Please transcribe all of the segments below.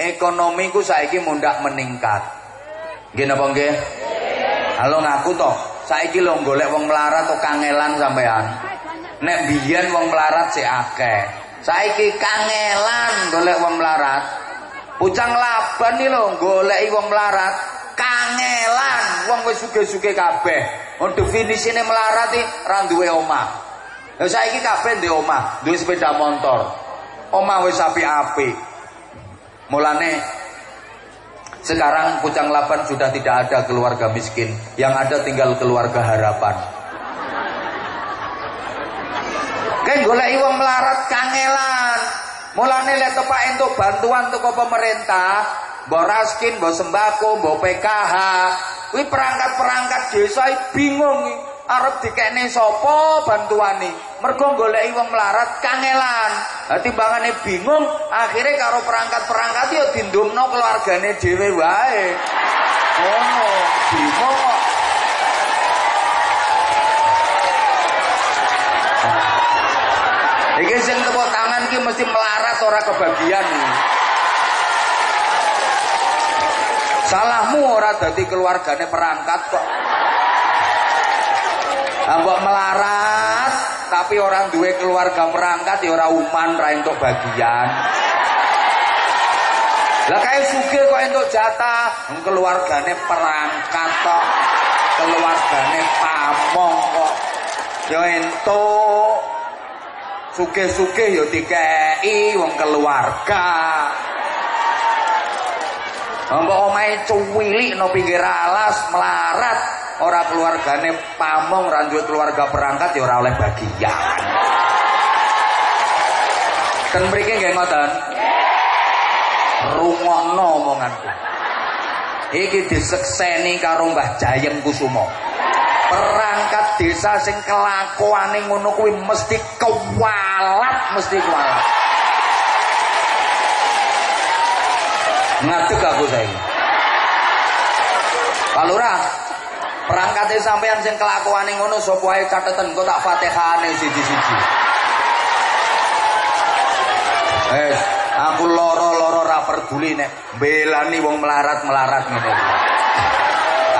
ekonomi ku saiki mundak meningkat. Nggih napa nggih? Halo ngaku toh, saiki lho golek wong melarat to kangelan sampean. Nek biyen wong melarat sik akeh. Saiki kangelan golek wong melarat. Pucang laban iki lho goleki wong melarat kangelan wong wis suge-suge kabeh. Wong definisine melarat iki ra duwe omah. Lah saiki kabeh duwe omah, duwe sepeda motor. Omah wis apik-apik. Mulane sekarang Pucang Lapan sudah tidak ada keluarga miskin, yang ada tinggal keluarga harapan. Kayak golek wong melarat kangelan. Mulane lek tepak entuk bantuan teko pemerintah, mbok raskin, mbok sembako, mbok PKH, kuwi perangkat-perangkat desa bingung arep dikekne sapa bantuane mergo goleki wong melarat kangelan timbangane bingung akhirnya karo perangkat-perangkat yo dindumno keluargane dhewe wae ngono bingung kok Iki sing tepuk tangan ki mesti melarat ora kebagian. Salahmu ora dadi keluargane perangkat kok. Ambok melarat tapi orang duwe keluarga merangkat ya ora uman ra entuk bagian. Lah kae sugih kok entuk jatah, keluargane perangkat kok. Keluargane pamong kok. Ya entuk. Sugih-sugih ya dikeki wong keluarga. Mbok omahe cuwilik no pinggir alas melarat ora keluargane pamong ra keluarga perangkat ya ora oleh bagian. Ten mriki nggih ngoten. Rungokno omonganku. Iki disekseni karo Mbah Jayeng Kusumo. Perangkat desa sing kelakuane ngono kuwi mesti kewalat, mesti kewalat. Ngadeg aku saiki. Pak Lurah, Perangkate sampean sing kelakuane ngono sapa wae cateten kok tak Fatihane siji-siji. Eh, aku loro-loro ra peduli nek belani wong melarat-melarat ngene.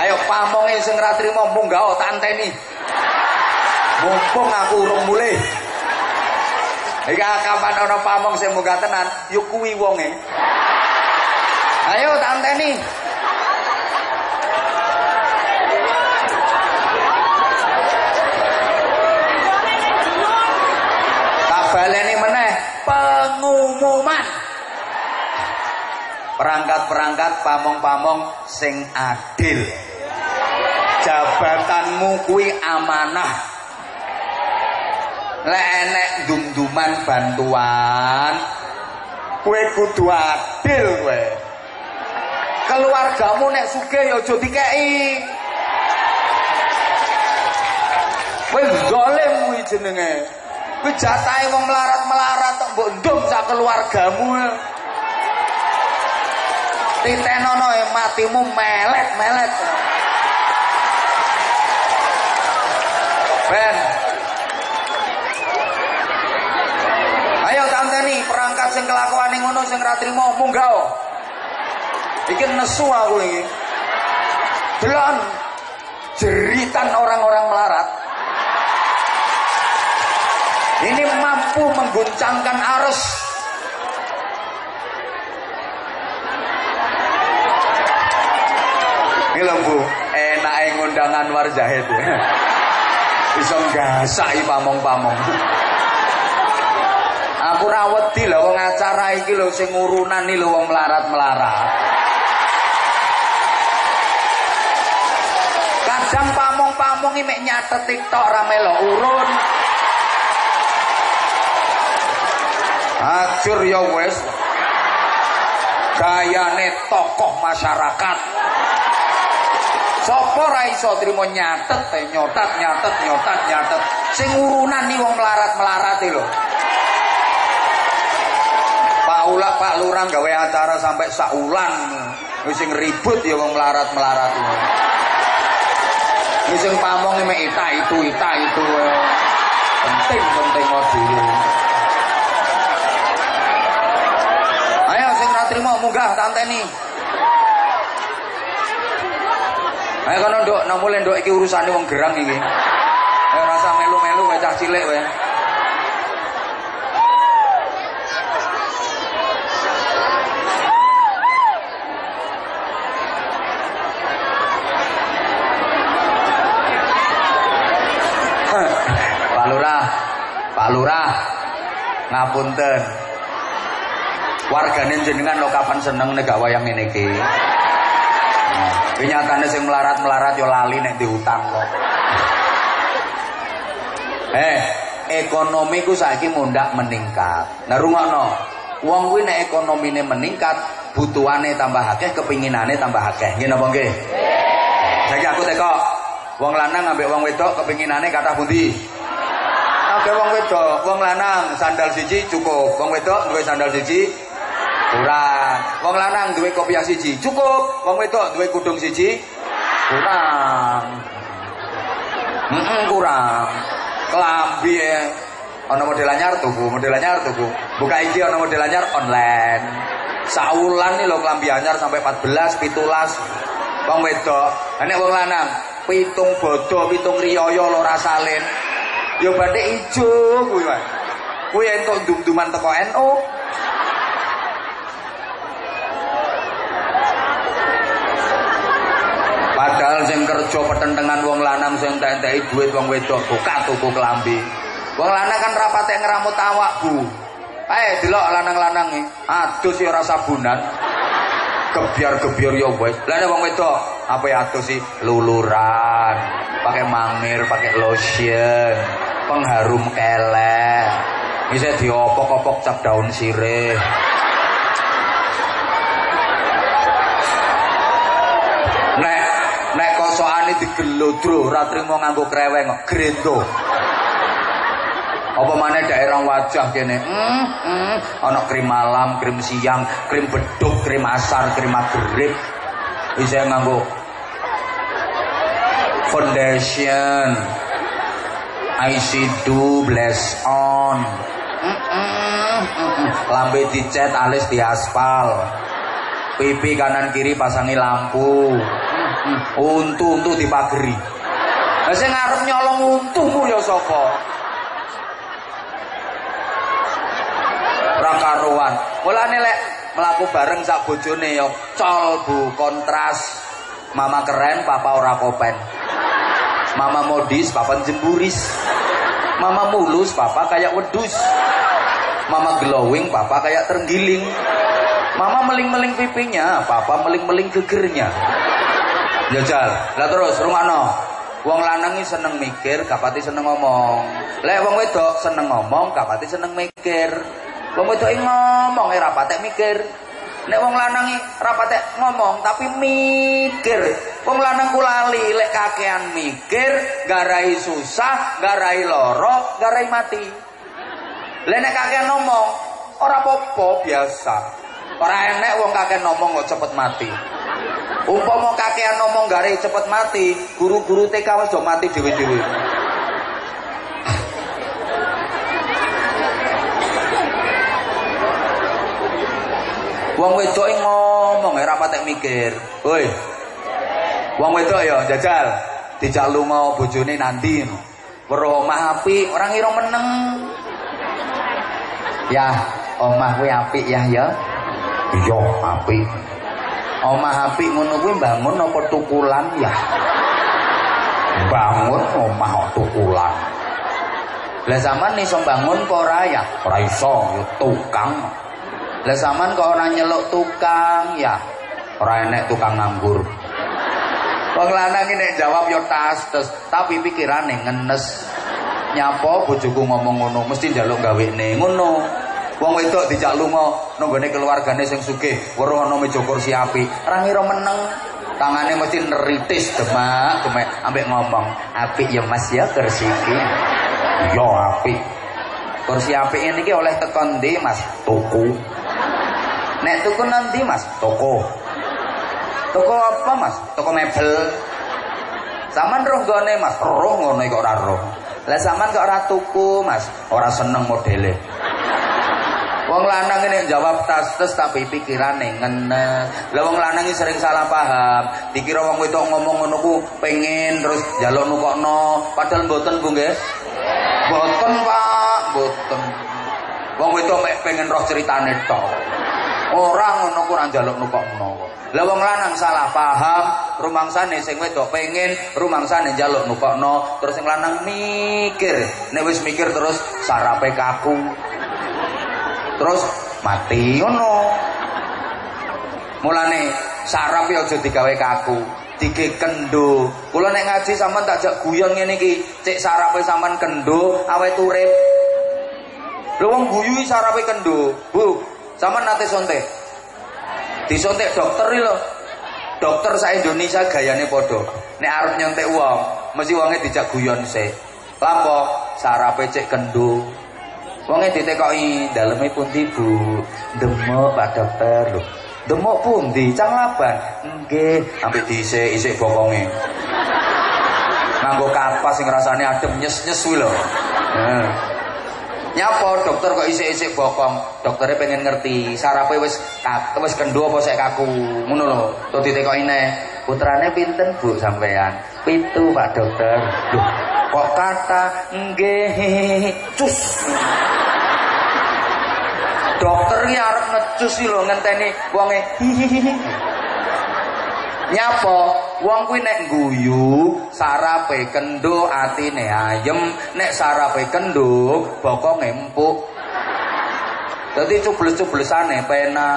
Ayo pamonge sing ra trimo munggah tak. Mumpung aku urung mulih. Iki kapan ana pamong sing munggah tenan, yo kuwi wonge. Ayo tak anteni. baleni meneh pengumuman. Perangkat-perangkat pamong-pamong sing adil. Jabatanmu kuwi amanah. Lek dum-duman bantuan kue kudu adil kowe. Keluargamu nek sugih ya aja dikeki. Kuwi jenenge Kuwi jatahe wong melarat-melarat tok mbok ndung sak keluargamu. Titenono e matimu melet-melet. Ben. Ayo tanteni perangkat sing kelakuane ngono sing ra trimo munggah. Iki nesu aku iki. Delon jeritan orang-orang melarat mampu mengguncangkan arus. Ini bu. Enak ngundangan warjahit ya bisa gasak pamong-pamong. Aku rawedi lho wong acara iki lho sing urunan iki lho wong melarat-melarat. Kadang pamong-pamong iki mek nyatet TikTok rame lo urun Hancur ya wes. Gayane tokoh masyarakat. Sopo ra iso trimo nyatet teh nyotat nyatet nyotat nyatet. Sing urunan nih wong melarat-melarat lho. Pak Ula Pak Lurah gawe acara sampai saulan. Wis sing ribut ya wong melarat-melarat iki. Wis sing pamong mek ita itu ita itu. Penting penting mau trimo munggah tak anteni. Ayo kono nduk, nomule nduk iki urusane wong gerang iki. Ayo rasa melu-melu wae cah cilik wae. Pak Lurah, Pak Lurah, ngapunten. Wargane jenengan lo kapan seneng nek wayang ngene iki. Kenyataannya sing melarat-melarat yo lali nek diutang kok. Eh, ekonomi ku saiki mundak meningkat. Nah rungokno. Wong kuwi nek ekonomine meningkat, butuhane tambah akeh, kepinginane tambah akeh. Nggih napa nggih? Saiki aku teko. Wong lanang ambek wong wedok kepinginane kathah pundi? Ambek wong wedok, wong lanang sandal siji cukup. Wong wedok duwe sandal siji kurang. Wong lanang duwe kopiah siji cukup. Wong wedok duwe kudung siji kurang. Heeh, kurang. Kelambi ya. Ana model anyar tuku, model anyar tuku. Buka iki ana model anyar online. Saulan nih lho kelambi anyar sampai 14, 17. Wong wedok, nek wong lanang pitung bodo, pitung riyaya lora salin. Ya batik ijo kuwi wae. Kuwi entuk dum-duman teko NU. Padahal sing kerja petentengan wong lanang sing entek-enteki duit wong wedok buka tuku klambi. Wong lanang kan rapate ngeramut awak, Bu. Ae delok lanang-lanang iki, adus ya ora sabunan. Gebyar-gebyar ya wis. Lah wong wedok apa ya adus sih luluran, pakai mangir, pakai lotion, pengharum kelek. Bisa diopok-opok cap daun sirih. Nek nek kosokane digelodro ora trimo nganggo kreweng grendo. Apa maneh daerah wajah kene? Hmm, hmm. Ana krim malam, krim siang, krim beduk, krim asar, krim maghrib. Bisa nganggo foundation. IC2 blast on. Mm -mm, mm -mm. Lambe dicet alis di aspal. Pipi kanan kiri pasangi lampu. Untu-untu dipageri. Lah sing ngarep nyolong untumu ya sapa? Ora karuan. Mulane lek mlaku bareng sak bojone ya col Bu, kontras. Mama keren, papa ora kopen. Mama modis, papa jemburis. Mama mulus, papa kayak wedus. Mama glowing, papa kayak terenggiling. Mama meling-meling pipinya, papa meling-meling gegernya. Jajal. Lah terus rungokno. Wong lanang iki seneng mikir, gak pati seneng ngomong. Lek wong wedok seneng ngomong, gak pati seneng mikir. Wong wedok ngomong ora patek mikir. Nek wong lanang ora patek ngomong tapi mikir. Wong lanang ku lali lek kakean mikir, garai susah, garai loro, garai mati. Lek nek kakean ngomong, ora apa-apa biasa. Ora enek wong kakean ngomong kok cepet mati. Umpama kakean ngomong garai cepet mati, guru-guru TK wis do mati dhewe-dhewe. Wong wedok ngomong ora patek mikir. Woi. Wong wedok ya jajal dijak lunga bojone nanti. Weruh omah apik, ora ngira meneng. Ya, omah kuwi apik ya ya. Iya, apik. Omah apik ngono kuwi bangun apa tukulan ya? Bangun omah kok tukulan. Lah zaman iso bangun apa ora ya? Ora iso, ya tukang. Lah zaman kok ora nyeluk tukang ya? Ora enek tukang nganggur. Wong lanang jawab ya tas tes, tapi pikirane ngenes. Nyapa bojoku ngomong ngono, mesti njaluk gawene ngono. Wong wedok dijak lunga nang gone keluargane sing sugih, weruh ana meja kursi apik, ora ngira meneng. Tangane mesti neritis demak, demek ambek ngomong, "Apik ya Mas ya kursi iki." "Ya apik." Kursi apik ini iki oleh tekon ndi, Mas? Tuku. Nek tuku nanti, Mas? Toko. Toko apa, Mas? Toko mebel. Saman roh gone, Mas? Roh ngono kok ora roh. Lah sampean kok ora tuku, Mas? Ora seneng modele. Wong lanang ini jawab tas tes tapi pikirane ngenes. Lah wong lanang ini sering salah paham. Dikira wong wedok ngomong ngono ku pengen terus njaluk nukokno, padahal mboten Bu nggih. Mboten Pak, mboten. Wong mek pengen roh ceritane tok. Ora ngono ku ora njaluk nukokno. Lah wong lanang salah paham, rumangsane sing wedok pengen, rumangsane njaluk nukokno, terus sing lanang mikir. Nek wis mikir terus sarape kaku. Terus mati ngono. Mulane sarap ya aja digawe kaku. Dige kendo. Kula nek ngaji sampean tak jak guyon ngene iki, cek sarape sampean kendo awet urip. Lho wong guyu sarape kendo. Bu, sampean nate sontek. Disontek dokter lho. Dokter sa Indonesia gayane padha. Nek arep nyontek wong, mesti wonge dijak guyon sik. Lapo? Sarape cek kendo. Wonge ditekoki, daleme pundi, Bu? Demok Pak Dokter lho. Demok pundi? Cang laban. Nggih, ambek dhisik isik bokonge. Nganggo kapas sing rasane adem nyes-nyes kuwi. Nyapa dokter kok isik-isik bokong. Dokternya pengen ngerti sarape wis wis kendo apa sik kaku. Ngono lho. Tuh ditekoki neh. Putrane pinten Bu sampean? Pitu Pak Dokter. Kok kata cus. Dokter iki arep ngecus lho ngenteni wonge hihihi. Nyapa? Wong kuwi nek guyu, sarape kendo atine ayem, nek sarape kendo bokonge empuk. Dadi cubles-cublesane pena.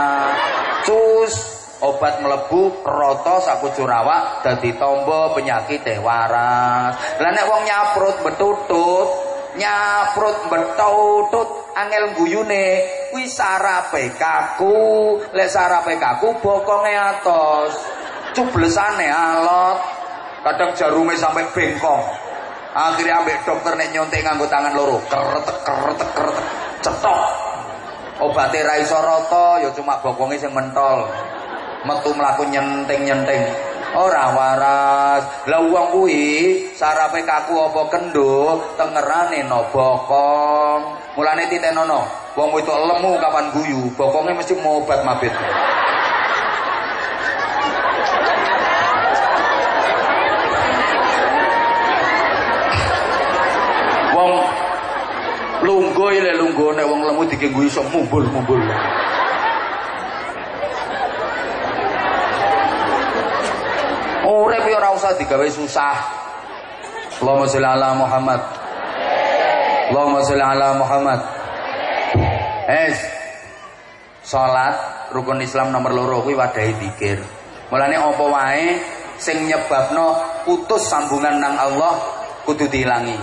Cus obat melebu roto sakucur awak dadi tombo penyakit waras. Lah nek wong nyaprut betutut, nyaprut betutut angel guyune kuwi sarape kaku, lek sarape kaku bokonge atos. Cublesane alot. Kadang jarume sampai bengkong. Akhirnya ambek dokter nek nyontek nganggo tangan loro keretek keretek keretek cetok. Obatnya rai soroto ya cuma bokonge sing mentol metu mlaku nyenting-nyenting. Ora waras. Lah wong kuwi sarape kaku apa kendo tengerane no bokong. Mulane titenono wong itu lemu kapan guyu bokonge mesti mau obat mabit lungguh le lungguh nek wong lemu dikenggu iso mumbul-mumbul. Urip ya ora usah digawe susah. Allahumma sholli ala Muhammad. Allahumma sholli ala Muhammad. Es salat rukun Islam nomor loro kuwi wadahi zikir. Mulane apa wae sing nyebabno putus sambungan nang Allah kudu diilangi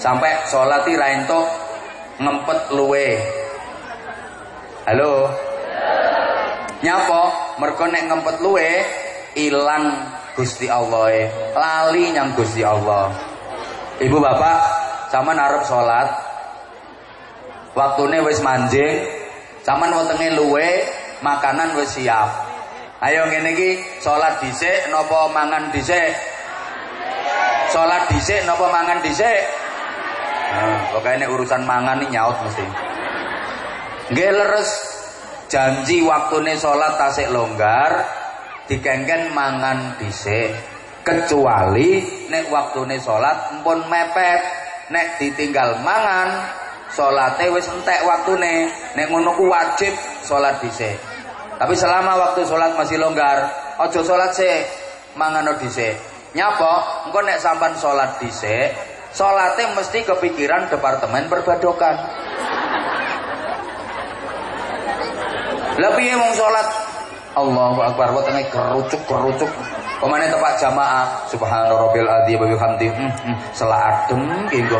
sampai sholat ra entuk ngempet luwe halo nyapa mergo nek ngempet luwe ilang Gusti Allah e. lali nyang Gusti Allah. Ibu bapak sama arep sholat. Waktune wis manjing. Sama wetenge luwe makanan wis siap. Ayo ngene iki salat dhisik napa mangan dhisik? Salat dhisik napa mangan dhisik? Nah, pokoknya urusan mangan ini nyaut mesti. Nggih leres. Janji waktune sholat tasik longgar dikengken mangan dhisik. Kecuali nek waktune sholat mpun mepet, nek ditinggal mangan salate wis entek waktune. Nek ngono ku wajib sholat dhisik. Tapi selama waktu sholat masih longgar, ojo sholat sih, mangan dhisik. Nyapa? Engko nek sampan sholat dhisik, Sholatnya mesti kepikiran departemen perbadokan. Lebih mau sholat Allahu Akbar wa tengah kerucuk kerucuk. Pemane tempat jamaah subhana rabbil adzim wa bihamdi. Hmm, hmm, sela adem gitu.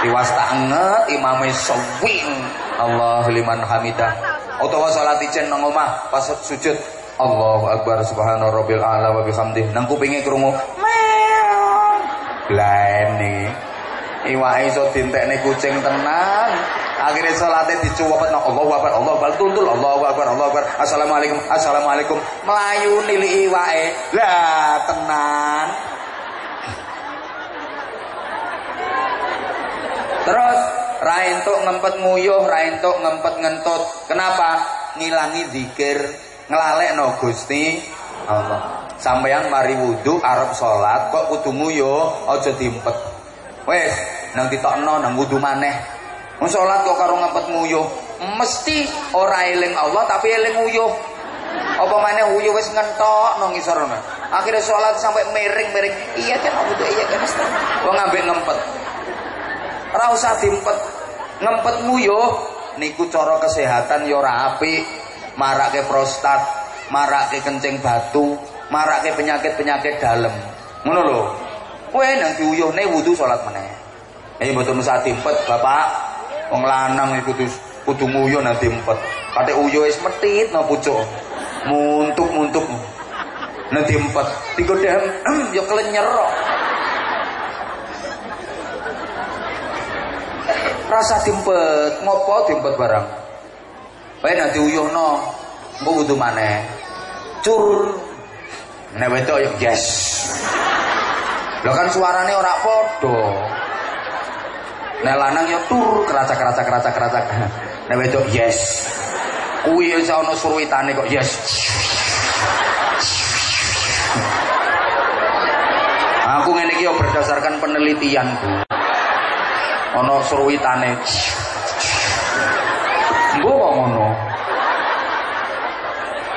Tiwas tanget imame sewing. Allahu liman hamidah. Utawa salat ijen nang omah pas sujud Allahu Akbar subhana rabbil a'la wa bihamdi. Nang kupinge krungu bleni iwake iso dintekne kucing tenan akhirnya salate dicuwepet no Allahu Akbar Allahu Akbar tuntul Allahu Akbar Allahu Akbar Assalamualaikum Assalamualaikum melayu nili iwake lah tenan terus ra entuk ngempet nguyuh, ra entuk ngempet ngentut. Kenapa? Ngilangi zikir, nglalekno Gusti Allah. Sampeyan mari wudu arep salat kok kudu nguyuh, aja diempet. Wes, nang ditokno nang wudu maneh. Wong salat kok karo ngempet nguyuh, mesti ora eling Allah tapi eling nguyuh. Apa mana uyuh wis ngentok nang ngisor ngono. Akhire salat sampai miring-miring. Iya kan wudu iya kan Ustaz. Wong ngambek ngempet. Ora usah diempet. Ngempet nguyuh niku cara kesehatan ya ora apik. Marake prostat, marake kencing batu, marake penyakit-penyakit dalam. Ngono lho. Kowe nang diuyuhne wudu salat meneh. Eh mboten usah diempet, Bapak. Wong lanang iku kudu nguyuh nang diempet. Kate uyuh wis metit nang pucuk. Muntuk-muntuk. Nang diempet. Digodhem ya kelenyer rasa dimpet ngopo dimpet barang wae nek diuyuhno engko wudu maneh cur nek wedok yo yes lho kan suarane ora padha nek lanang yo tur keracak keracak keracak keracak nek wedok yes. Kuwi iso ana suruitane kok yes. Aku ngene iki berdasarkan penelitianku ana surwitane Mbok kok ngono?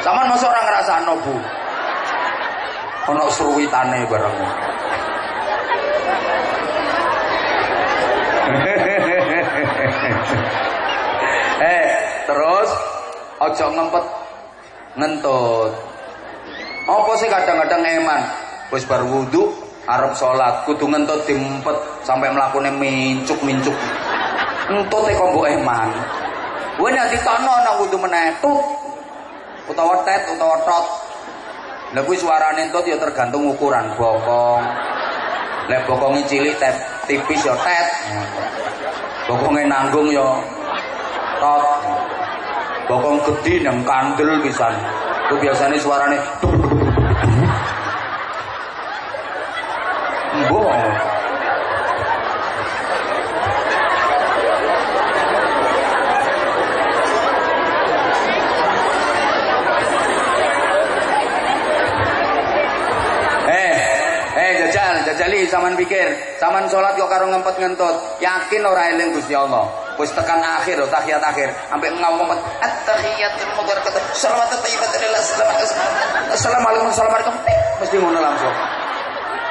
Saman masa ora ngrasakno Bu. Ana surwitane bareng Eh, terus aja ngempet ngentut. Apa sih kadang-kadang eman? Wis bar wudu arep salat kudu ngentut diempet sampai mlakune mincuk-mincuk. Entut e kok mbok eman? Kowe nek ditono nang wudu meneh tut. Utawa tet utawa tot. Lha kuwi suarane ya tergantung ukuran bokong. Lek bokonge cilik tipis ya tet bokonge nanggung ya. Tot. Bokong gede nang kandel pisan. Itu biasanya suarane Mbok. Eh, eh jajal, saman pikir, saman sholat kok karo ngempet ngentut, yakin ora eling Gusti Allah. Wis tekan akhir, tahiyat akhir, sampai ngomong at-tahiyatul mubarakatuh, shalawat thayyibatul lillah, assalamualaikum, assalamualaikum, mesti ngono langsung.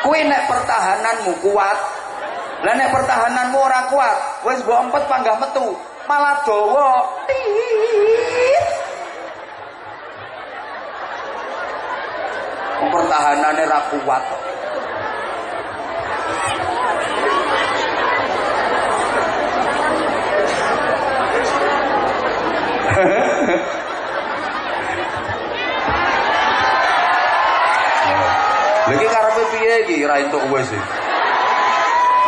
Kue nek pertahananmu kuat, lah nek pertahananmu ora kuat, wis mbok empet panggah metu, malah dawa. Pertahanannya ra kuat. Lagi karepe piye iki ra entuk kowe sih?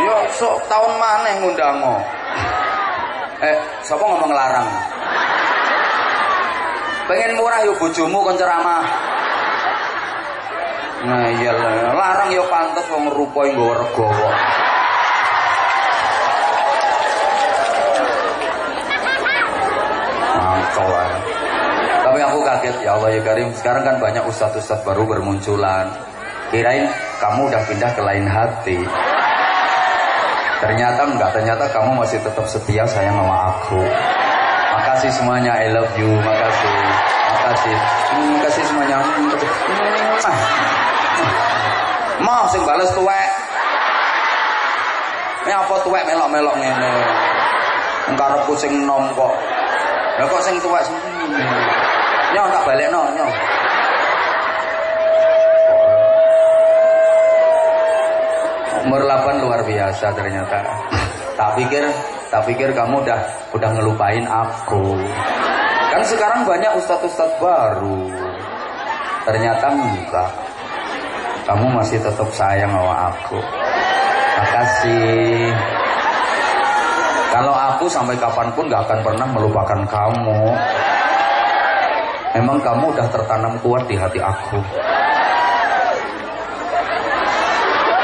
Yo sok tahun maneh ngundango. Eh, sapa ngomong larang? Pengen murah yo bojomu kon ceramah. Nah iya larang yo pantes wong rupa nggawa rego Mangkel Tapi aku kaget ya Allah ya Karim. Sekarang kan banyak ustadz-ustadz baru bermunculan. Kirain kamu udah pindah ke lain hati. Ternyata enggak, ternyata kamu masih tetap setia sayang sama aku. Makasih semuanya, I love you, makasih. Makasih. Hmm, makasih semuanya. Hmm, hmm, Mau sing bales tuwek. Ini apa tuwek melok-melok ngene. Engkarepku sing nom kok. Lah kok sing tuwek sing Nyo tak balekno, nyo. umur 8 luar biasa ternyata. Tak pikir tak pikir kamu udah udah ngelupain aku. Kan sekarang banyak ustadz-ustadz baru. Ternyata enggak. Kamu masih tetap sayang sama aku. Makasih kalau aku sampai kapan pun gak akan pernah melupakan kamu memang kamu udah tertanam kuat di hati aku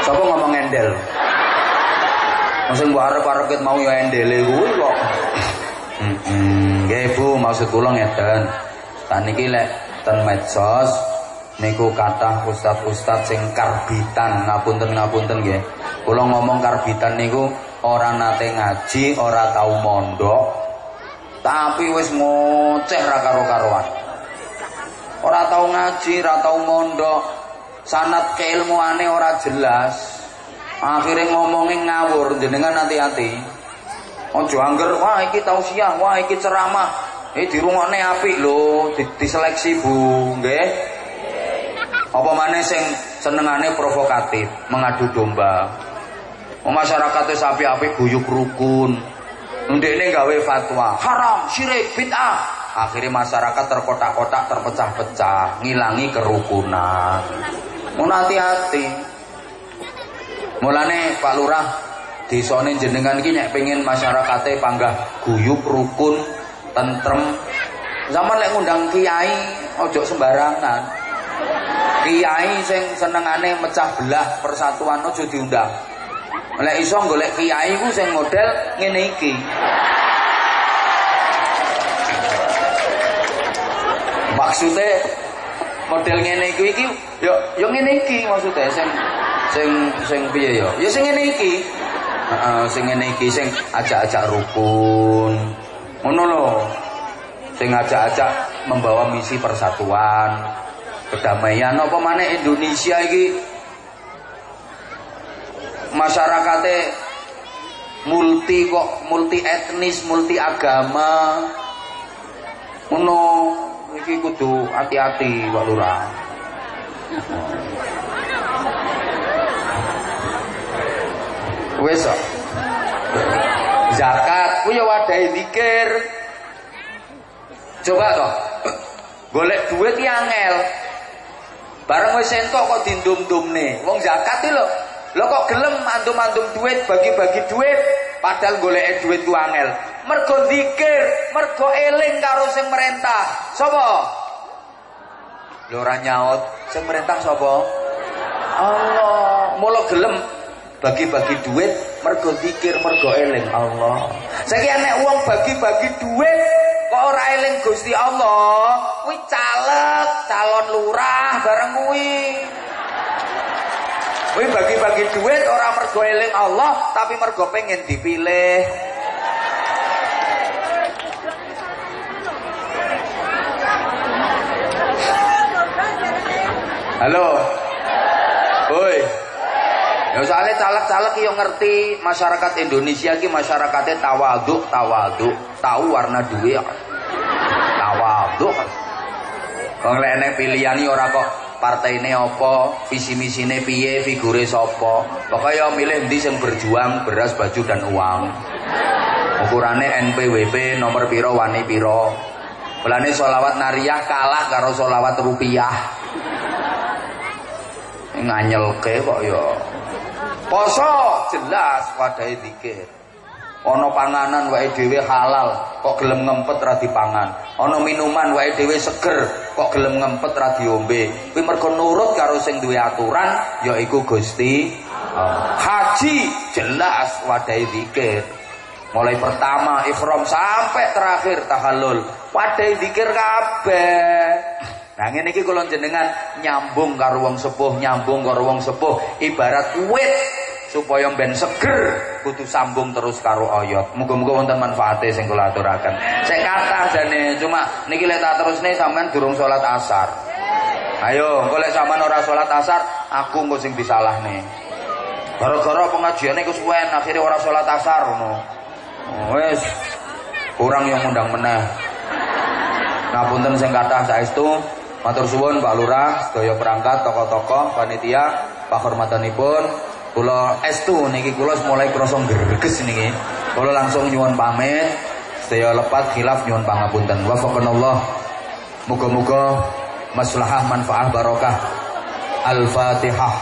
Siapa ngomong endel? Sing mbok arep-arep mau ya endele kuwi kok. Nggih Bu, maksud kula ngeten. Saniki lek ten medsos niku kathah ustaz-ustaz sing karbitan ngapunten-ngapunten nggih. Kula ngomong karbitan niku ora nate ngaji, ora tau mondok, tapi wis ngoceh ra karo-karuan. Ora tau ngaji, ora tau mondok, sanat keilmuane ora jelas. Akhirnya ngomongin ngawur, jenengan hati-hati. Ojo angger, wah iki tausiah, wah iki ceramah. Eh dirungokne apik lho, diseleksi Bu, nggih. Apa maneh sing senengane provokatif, mengadu domba. Masyarakat itu api-api guyuk rukun. ini gawe fatwa, haram, syirik, bid'ah. Akhirnya masyarakat terkotak-kotak, terpecah-pecah, ngilangi kerukunan. Mau hati-hati. Mulane Pak Lurah desane jenengan iki nek pengin masyarakate panggah guyub rukun tentrem zaman lek ngundang kiai ojo sembarangan kiai sing senengane mecah belah persatuan ojo diundang lek iso golek kiai ku sing model ngene iki maksudnya model ngene iki iki yo yo ngene iki maksudnya sing sing sing piye ya? Ya sing ngene iki. Heeh, sing ngene iki sing ajak-ajak rukun. Ngono lho. Sing ajak-ajak membawa misi persatuan, kedamaian apa maneh Indonesia iki masyarakatnya multi kok multi etnis multi agama ngono iki kudu hati-hati Pak Lurah Wis Zakat ku ya wadahi zikir. Coba toh. Golek duit ki angel. Bareng wis entuk kok dindum-dumne. Wong zakat iki lho. Lho kok gelem antum-antum duit bagi-bagi duit padahal golek duit ku angel. Mergo zikir, mergo eling karo sing merentah. Sapa? Lho ora nyaut, sing merentah sapa? Allah. Mula gelem bagi-bagi duit mergo zikir mergo eling Allah saiki nek wong bagi-bagi duit kok ora eling Gusti Allah kuwi caleg calon lurah bareng kuwi kuwi bagi-bagi duit ora mergo eling Allah tapi mergo pengen dipilih Halo. Woi. Ya soalnya caleg-caleg yang ngerti masyarakat Indonesia ki masyarakatnya tawaduk, tawaduk, tahu warna duit. Tawaduk. Wong lek enek pilihane ora kok ini apa, visi misine piye, figure sapa. Pokoknya milih ndi sing berjuang beras, baju dan uang. Ukurannya NPWP nomor piro wani piro. Belane solawat nariyah kalah karo solawat rupiah. Nganyelke kok ya. Poso jelas wadahe zikir. Ana panganan wae dhewe halal, kok gelem ngempet ra dipangan. Ana minuman wae dhewe seger, kok gelem ngempet ra diombe. Kuwi mergo nurut karo sing duwe aturan yaiku Gusti Haji jelas wadahe zikir. Mulai pertama ikhram sampai terakhir tahallul. Wadahe zikir kabeh. Nah ngene iki kula jenengan nyambung karo wong sepuh, nyambung karo wong sepuh ibarat wit supaya ben seger kudu sambung terus karo ayat. Muga-muga wonten manfaate sing kula aturaken. Sing kathah jane cuma niki lek tak terusne sampean durung salat asar. Ayo, engko lek sampean ora salat asar, aku engko sing disalahne. Gara-gara pengajiane kesuwen akhirnya ora salat asar ngono. Wis kurang yang undang meneh. Ngapunten sing kathah saestu Matur suwun Pak Lurah, sedaya perangkat tokoh-tokoh panitia, Pak hormatanipun kula estu niki kula mulai krasa greges niki. Kula langsung nyuwun pamit, sedaya lepat khilaf nyuwun pangapunten. Wafaqanallah. Muga-muga maslahah manfaah barokah. Al-Fatihah.